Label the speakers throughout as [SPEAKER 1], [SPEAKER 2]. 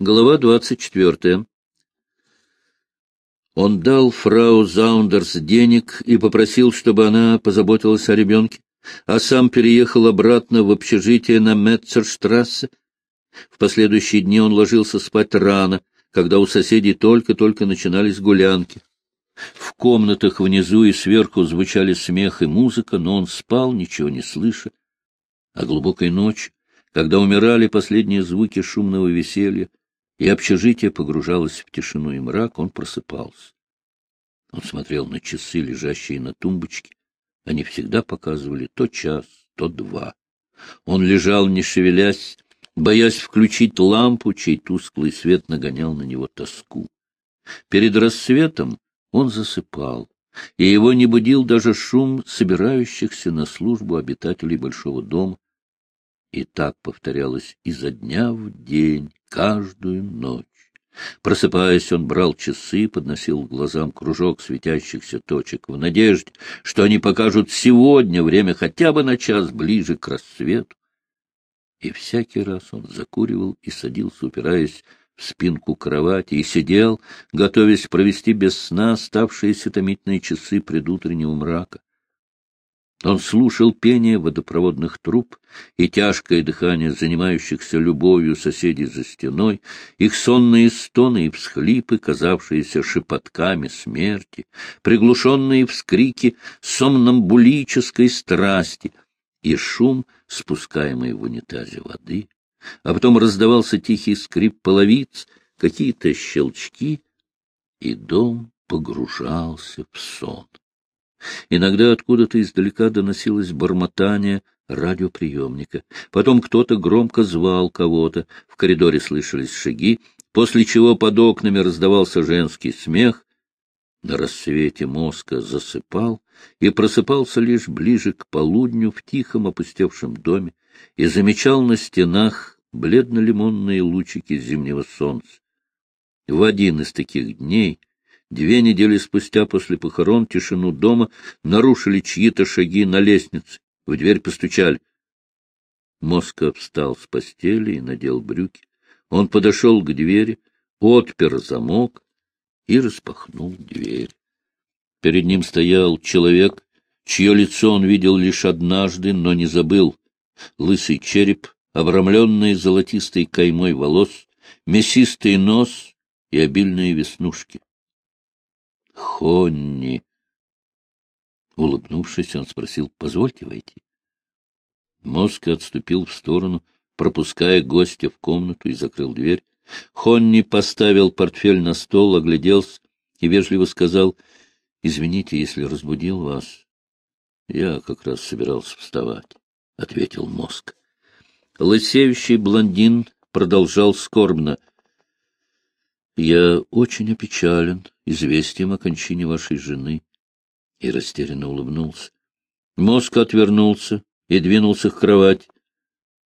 [SPEAKER 1] Глава двадцать четвертая. Он дал фрау Заундерс денег и попросил, чтобы она позаботилась о ребенке, а сам переехал обратно в общежитие на Метцерштрассе. В последующие дни он ложился спать рано, когда у соседей только-только начинались гулянки. В комнатах внизу и сверху звучали смех и музыка, но он спал, ничего не слыша. А глубокой ночью, когда умирали последние звуки шумного веселья, и общежитие погружалось в тишину и мрак, он просыпался. Он смотрел на часы, лежащие на тумбочке. Они всегда показывали то час, то два. Он лежал, не шевелясь, боясь включить лампу, чей тусклый свет нагонял на него тоску. Перед рассветом он засыпал, и его не будил даже шум собирающихся на службу обитателей большого дома. И так повторялось изо дня в день, каждую ночь. Просыпаясь, он брал часы, подносил глазам кружок светящихся точек в надежде, что они покажут сегодня время хотя бы на час ближе к рассвету. И всякий раз он закуривал и садился, упираясь в спинку кровати, и сидел, готовясь провести без сна оставшиеся томительные часы предутреннего мрака. Он слушал пение водопроводных труб и тяжкое дыхание занимающихся любовью соседей за стеной, их сонные стоны и всхлипы, казавшиеся шепотками смерти, приглушенные вскрики сомнамбулической страсти и шум, спускаемый в унитазе воды. А потом раздавался тихий скрип половиц, какие-то щелчки, и дом погружался в сон. Иногда откуда-то издалека доносилось бормотание радиоприемника. Потом кто-то громко звал кого-то, в коридоре слышались шаги, после чего под окнами раздавался женский смех. На рассвете мозга засыпал и просыпался лишь ближе к полудню в тихом опустевшем доме и замечал на стенах бледно-лимонные лучики зимнего солнца. В один из таких дней Две недели спустя после похорон тишину дома нарушили чьи-то шаги на лестнице. В дверь постучали. Моска встал с постели и надел брюки. Он подошел к двери, отпер замок и распахнул дверь. Перед ним стоял человек, чье лицо он видел лишь однажды, но не забыл. Лысый череп, обрамленный золотистой каймой волос, мясистый нос и обильные веснушки. Хонни. Улыбнувшись, он спросил, — позвольте войти. Мозг отступил в сторону, пропуская гостя в комнату и закрыл дверь. Хонни поставил портфель на стол, огляделся и вежливо сказал, — Извините, если разбудил вас. — Я как раз собирался вставать, — ответил мозг. Лысеющий блондин продолжал скорбно. Я очень опечален известием о кончине вашей жены. И растерянно улыбнулся. Мозг отвернулся и двинулся к кровати.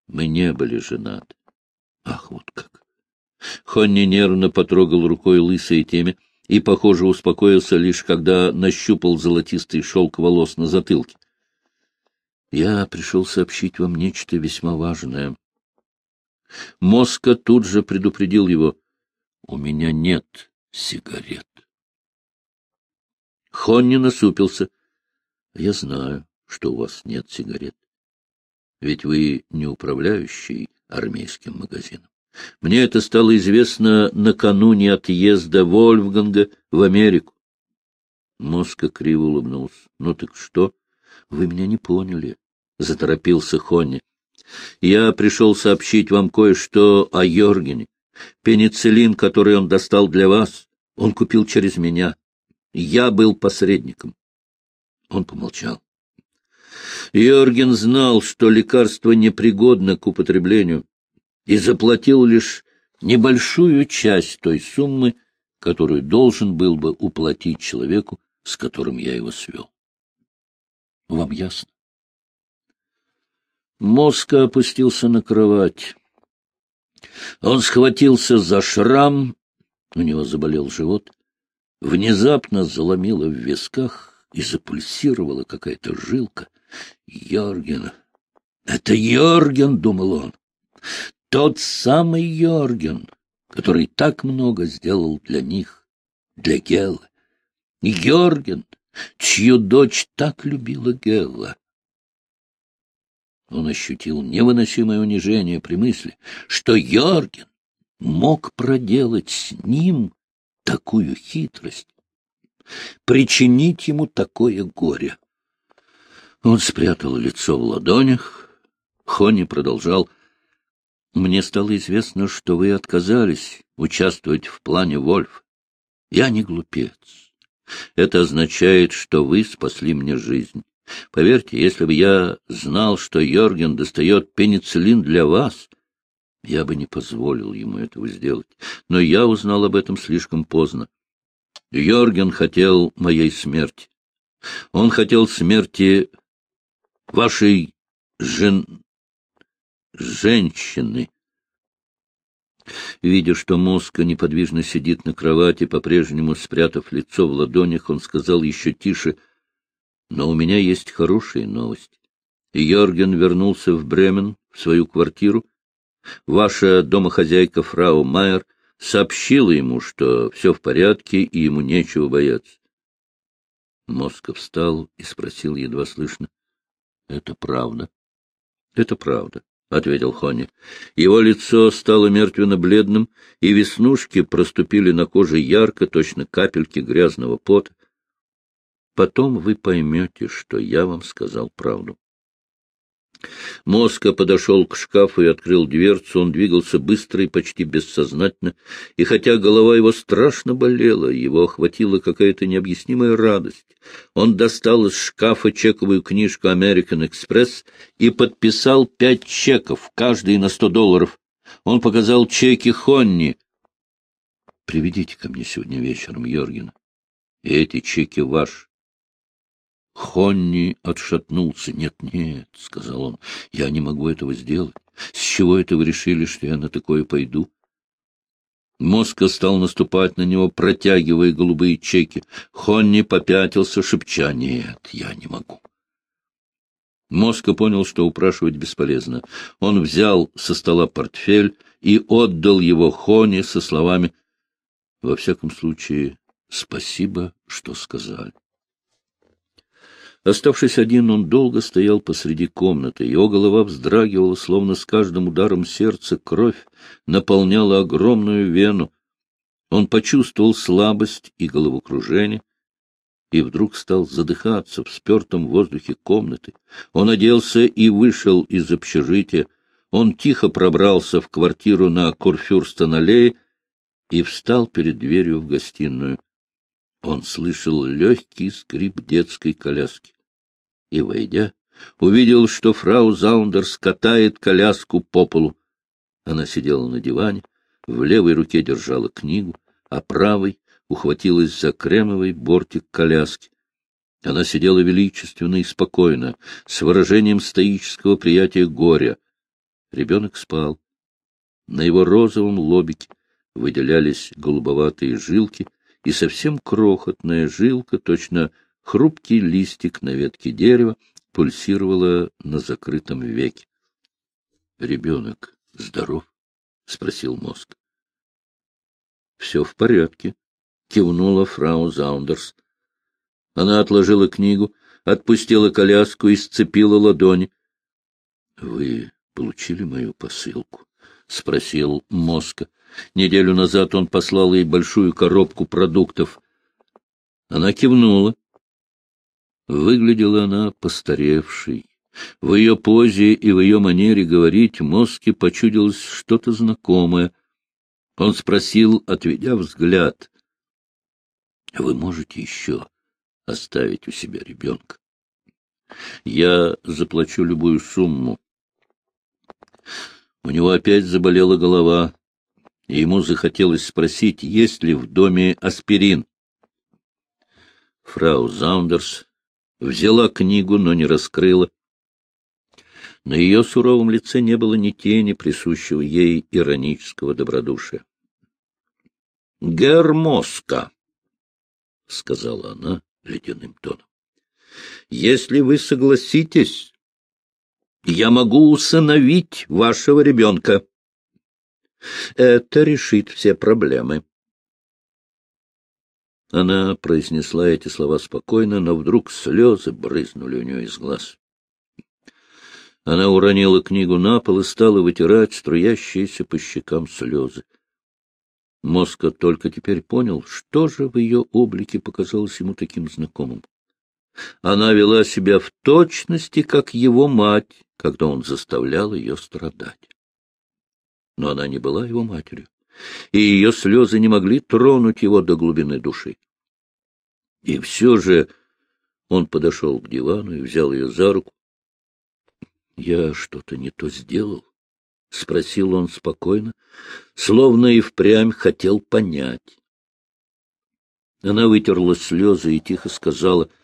[SPEAKER 1] Мы не были женаты. Ах, вот как! Хонни нервно потрогал рукой лысые теме и, похоже, успокоился лишь, когда нащупал золотистый шелк волос на затылке. Я пришел сообщить вам нечто весьма важное. Моска тут же предупредил его. У меня нет сигарет. Хонни насупился. — Я знаю, что у вас нет сигарет. Ведь вы не управляющий армейским магазином. Мне это стало известно накануне отъезда Вольфганга в Америку. Моска криво улыбнулся. — Ну так что? Вы меня не поняли, — заторопился Хонни. — Я пришел сообщить вам кое-что о Йоргене. Пенициллин, который он достал для вас, он купил через меня. Я был посредником. Он помолчал. Йорген знал, что лекарство непригодно к употреблению, и заплатил лишь небольшую часть той суммы, которую должен был бы уплатить человеку, с которым я его свел. Вам ясно? Моска опустился на кровать. Он схватился за шрам, у него заболел живот, внезапно заломило в висках и запульсировала какая-то жилка. Йорген! Это Йорген, — думал он. Тот самый Йорген. который так много сделал для них, для Геллы. И Георген, чью дочь так любила Гелла. Он ощутил невыносимое унижение при мысли, что Йорген мог проделать с ним такую хитрость, причинить ему такое горе. Он спрятал лицо в ладонях. Хонни продолжал. «Мне стало известно, что вы отказались участвовать в плане Вольф. Я не глупец. Это означает, что вы спасли мне жизнь. Поверьте, если бы я знал, что Йорген достает пенициллин для вас, я бы не позволил ему этого сделать. Но я узнал об этом слишком поздно. Йорген хотел моей смерти. Он хотел смерти вашей жен... женщины. Видя, что Моска неподвижно сидит на кровати, по-прежнему спрятав лицо в ладонях, он сказал еще тише, «Но у меня есть хорошие новости. Йорген вернулся в Бремен, в свою квартиру. Ваша домохозяйка фрау Майер сообщила ему, что все в порядке и ему нечего бояться. Моска встал и спросил едва слышно. — Это правда? — Это правда. — ответил Хони. Его лицо стало мертвенно-бледным, и веснушки проступили на коже ярко, точно капельки грязного пота. Потом вы поймете, что я вам сказал правду. Моска подошел к шкафу и открыл дверцу. Он двигался быстро и почти бессознательно, и хотя голова его страшно болела, его охватила какая-то необъяснимая радость. Он достал из шкафа чековую книжку American Express и подписал пять чеков, каждый на сто долларов. Он показал чеки Хонни. — Приведите ко мне сегодня вечером Йоргена. Эти чеки ваши. Хонни отшатнулся. «Нет, нет», — сказал он, — «я не могу этого сделать. С чего это вы решили, что я на такое пойду?» Моска стал наступать на него, протягивая голубые чеки. Хонни попятился, шепча, «Нет, я не могу». Моска понял, что упрашивать бесполезно. Он взял со стола портфель и отдал его Хонни со словами «Во всяком случае, спасибо, что сказали». Оставшись один, он долго стоял посреди комнаты. Его голова вздрагивала, словно с каждым ударом сердца кровь наполняла огромную вену. Он почувствовал слабость и головокружение, и вдруг стал задыхаться в спертом воздухе комнаты. Он оделся и вышел из общежития. Он тихо пробрался в квартиру на Курфюрстен-аллее и встал перед дверью в гостиную. Он слышал легкий скрип детской коляски и, войдя, увидел, что фрау Заундерс катает коляску по полу. Она сидела на диване, в левой руке держала книгу, а правой ухватилась за кремовый бортик коляски. Она сидела величественно и спокойно, с выражением стоического приятия горя. Ребенок спал. На его розовом лобике выделялись голубоватые жилки — и совсем крохотная жилка, точно хрупкий листик на ветке дерева, пульсировала на закрытом веке. — Ребенок здоров? — спросил мозг. — Все в порядке, — кивнула фрау Заундерс. Она отложила книгу, отпустила коляску и сцепила ладони. — Вы получили мою посылку? — спросил мозг. Неделю назад он послал ей большую коробку продуктов. Она кивнула. Выглядела она постаревшей. В ее позе и в ее манере говорить Моске почудилось что-то знакомое. Он спросил, отведя взгляд, — Вы можете еще оставить у себя ребенка? Я заплачу любую сумму. У него опять заболела голова и ему захотелось спросить, есть ли в доме аспирин. Фрау Заундерс взяла книгу, но не раскрыла. На ее суровом лице не было ни тени присущего ей иронического добродушия. — Гермоска, — сказала она ледяным тоном, — если вы согласитесь, я могу усыновить вашего ребенка. Это решит все проблемы. Она произнесла эти слова спокойно, но вдруг слезы брызнули у нее из глаз. Она уронила книгу на пол и стала вытирать струящиеся по щекам слезы. Моска только теперь понял, что же в ее облике показалось ему таким знакомым. Она вела себя в точности, как его мать, когда он заставлял ее страдать. Но она не была его матерью, и ее слезы не могли тронуть его до глубины души. И все же он подошел к дивану и взял ее за руку. — Я что-то не то сделал? — спросил он спокойно, словно и впрямь хотел понять. Она вытерла слезы и тихо сказала ——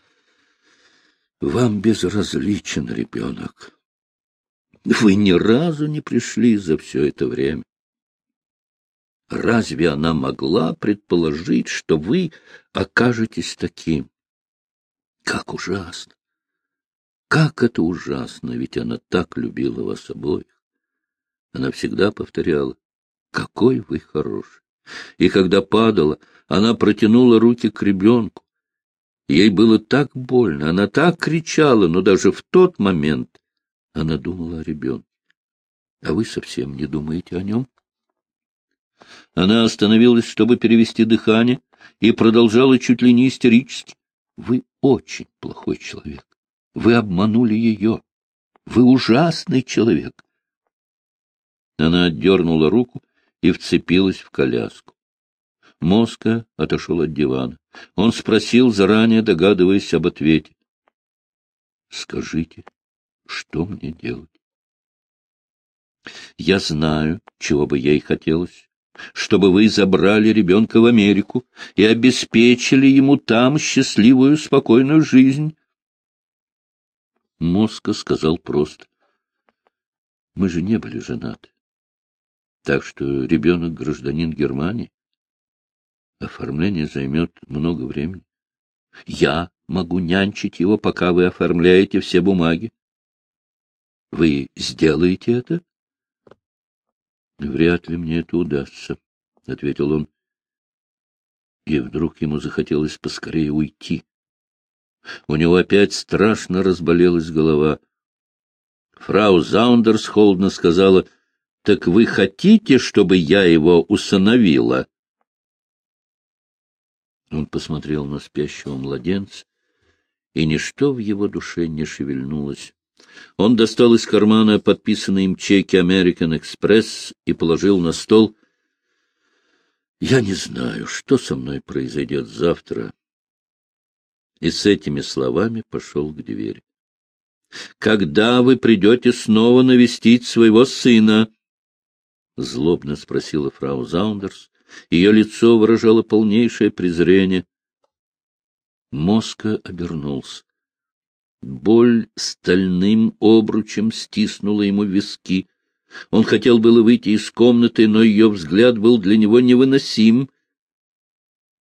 [SPEAKER 1] Вам безразличен ребенок. Вы ни разу не пришли за все это время. Разве она могла предположить, что вы окажетесь таким? Как ужасно! Как это ужасно, ведь она так любила вас обоих. Она всегда повторяла, какой вы хороший. И когда падала, она протянула руки к ребенку. Ей было так больно, она так кричала, но даже в тот момент она думала о ребенке. А вы совсем не думаете о нем? Она остановилась, чтобы перевести дыхание, и продолжала чуть ли не истерически. Вы очень плохой человек. Вы обманули ее. Вы ужасный человек. Она отдернула руку и вцепилась в коляску. Моска отошел от дивана. Он спросил, заранее догадываясь об ответе. — Скажите, что мне делать? — Я знаю, чего бы ей хотелось. Чтобы вы забрали ребенка в Америку и обеспечили ему там счастливую, спокойную жизнь. Моска сказал просто. — Мы же не были женаты. Так что ребенок гражданин Германии. Оформление займет много времени. Я могу нянчить его, пока вы оформляете все бумаги. Вы сделаете это? Вряд ли мне это удастся, — ответил он. И вдруг ему захотелось поскорее уйти. У него опять страшно разболелась голова. Фрау Заундерс холодно сказала, — Так вы хотите, чтобы я его усыновила? — он посмотрел на спящего младенца, и ничто в его душе не шевельнулось. Он достал из кармана подписанный им чеки American Express и положил на стол. «Я не знаю, что со мной произойдет завтра». И с этими словами пошел к двери. «Когда вы придете снова навестить своего сына?» — злобно спросила фрау Заундерс, ее лицо выражало полнейшее презрение. Моска обернулся. Боль стальным обручем стиснула ему виски. Он хотел было выйти из комнаты, но ее взгляд был для него невыносим.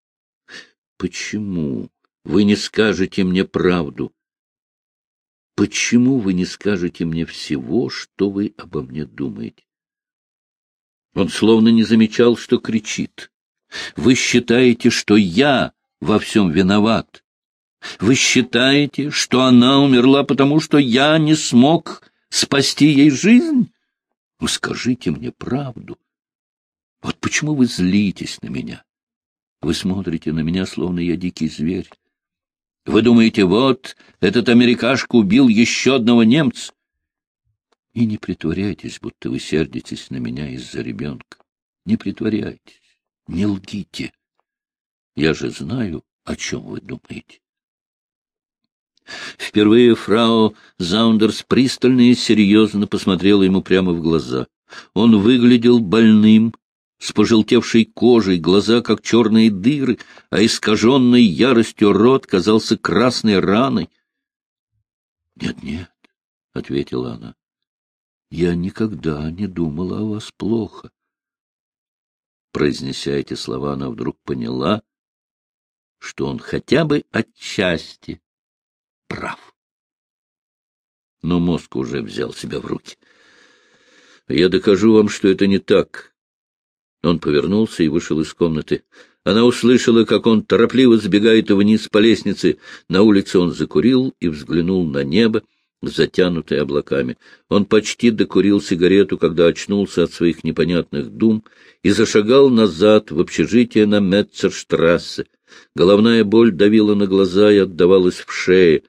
[SPEAKER 1] — Почему вы не скажете мне правду? Почему вы не скажете мне всего, что вы обо мне думаете? Он словно не замечал, что кричит. «Вы считаете, что я во всем виноват? Вы считаете, что она умерла, потому что я не смог спасти ей жизнь? Ну, скажите мне правду. Вот почему вы злитесь на меня? Вы смотрите на меня, словно я дикий зверь. Вы думаете, вот этот америкашка убил еще одного немца? И не притворяйтесь, будто вы сердитесь на меня из-за ребенка. Не притворяйтесь, не лгите. Я же знаю, о чем вы думаете. Впервые фрау Заундерс пристально и серьезно посмотрела ему прямо в глаза. Он выглядел больным, с пожелтевшей кожей, глаза как черные дыры, а искаженный яростью рот казался красной раной. «Нет, — Нет-нет, — ответила она, я никогда не думала о вас плохо. Произнеся эти слова, она вдруг поняла, что он хотя бы отчасти прав. Но мозг уже взял себя в руки. Я докажу вам, что это не так. Он повернулся и вышел из комнаты. Она услышала, как он торопливо сбегает вниз по лестнице. На улице он закурил и взглянул на небо, затянутое облаками. Он почти докурил сигарету, когда очнулся от своих непонятных дум и зашагал назад в общежитие на Метцерштрассе. Головная боль давила на глаза и отдавалась в шее.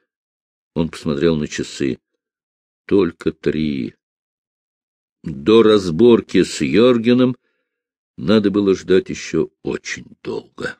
[SPEAKER 1] Он посмотрел на часы. Только три. До разборки с Йоргеном надо было ждать еще очень долго.